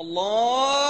الله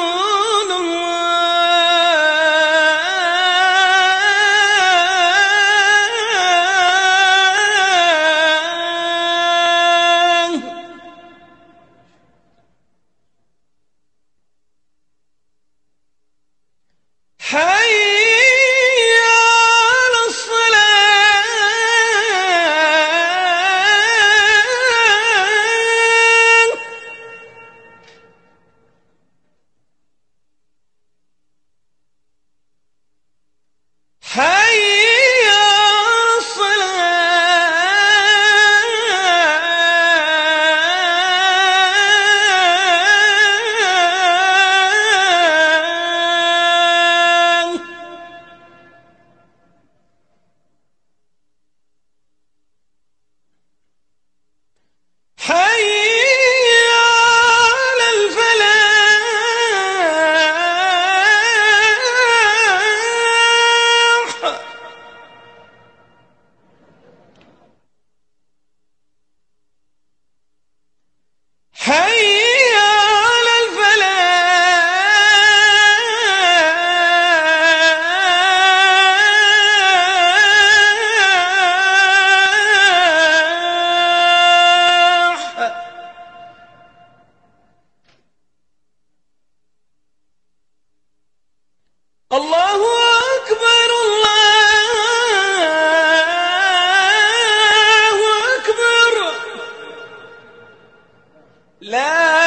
لا